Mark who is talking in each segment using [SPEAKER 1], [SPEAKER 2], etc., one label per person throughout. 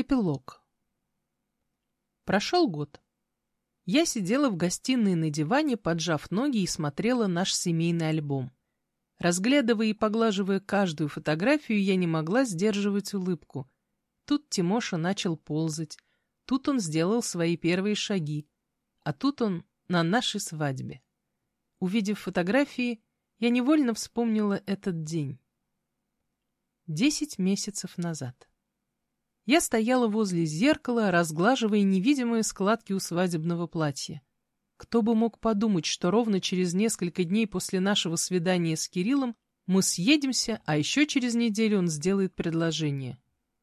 [SPEAKER 1] Эпилог. Прошел год. Я сидела в гостиной на диване, поджав ноги и смотрела наш семейный альбом. Разглядывая и поглаживая каждую фотографию, я не могла сдерживать улыбку. Тут Тимоша начал ползать, тут он сделал свои первые шаги, а тут он на нашей свадьбе. Увидев фотографии, я невольно вспомнила этот день. Десять месяцев назад. Я стояла возле зеркала, разглаживая невидимые складки у свадебного платья. Кто бы мог подумать, что ровно через несколько дней после нашего свидания с Кириллом мы съедемся, а еще через неделю он сделает предложение.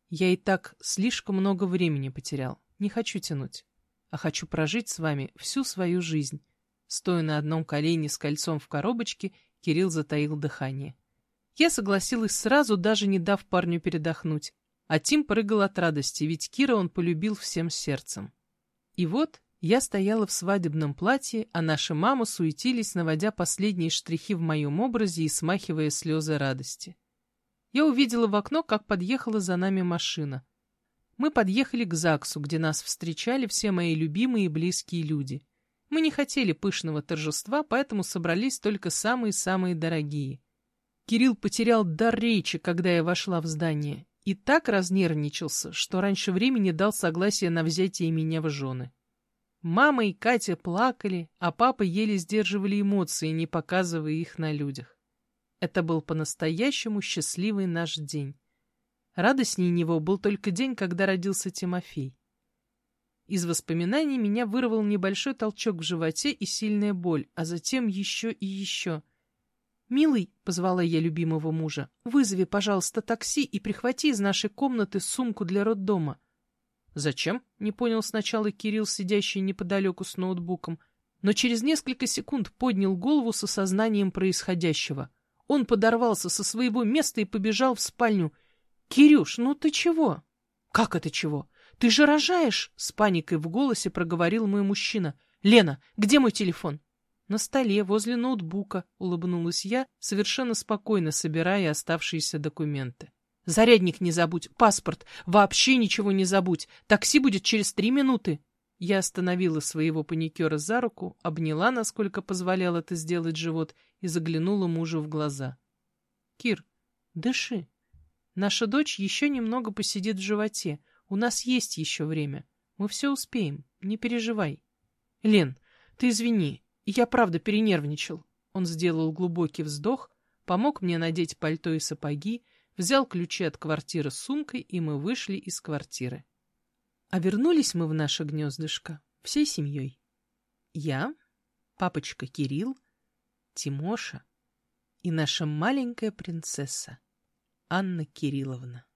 [SPEAKER 1] Я и так слишком много времени потерял. Не хочу тянуть, а хочу прожить с вами всю свою жизнь. Стоя на одном колене с кольцом в коробочке, Кирилл затаил дыхание. Я согласилась сразу, даже не дав парню передохнуть. А Тим прыгал от радости, ведь Кира он полюбил всем сердцем. И вот я стояла в свадебном платье, а наши мамы суетились, наводя последние штрихи в моем образе и смахивая слезы радости. Я увидела в окно, как подъехала за нами машина. Мы подъехали к ЗАГСу, где нас встречали все мои любимые и близкие люди. Мы не хотели пышного торжества, поэтому собрались только самые-самые дорогие. Кирилл потерял дар речи, когда я вошла в здание, и так разнервничался, что раньше времени дал согласие на взятие меня в жены. Мама и Катя плакали, а папа еле сдерживали эмоции, не показывая их на людях. Это был по-настоящему счастливый наш день. Радостнее него был только день, когда родился Тимофей. Из воспоминаний меня вырвал небольшой толчок в животе и сильная боль, а затем еще и еще — «Милый», — позвала я любимого мужа, — «вызови, пожалуйста, такси и прихвати из нашей комнаты сумку для роддома». «Зачем?» — не понял сначала Кирилл, сидящий неподалеку с ноутбуком, но через несколько секунд поднял голову с осознанием происходящего. Он подорвался со своего места и побежал в спальню. «Кирюш, ну ты чего?» «Как это чего? Ты же рожаешь!» — с паникой в голосе проговорил мой мужчина. «Лена, где мой телефон?» На столе, возле ноутбука, улыбнулась я, совершенно спокойно собирая оставшиеся документы. «Зарядник не забудь, паспорт, вообще ничего не забудь, такси будет через три минуты». Я остановила своего паникера за руку, обняла, насколько позволял это сделать живот, и заглянула мужу в глаза. «Кир, дыши. Наша дочь еще немного посидит в животе. У нас есть еще время. Мы все успеем, не переживай. Лен, ты извини, я правда перенервничал. Он сделал глубокий вздох, помог мне надеть пальто и сапоги, взял ключи от квартиры с сумкой, и мы вышли из квартиры. А вернулись мы в наше гнездышко всей семьей. Я, папочка Кирилл, Тимоша и наша маленькая принцесса Анна Кирилловна.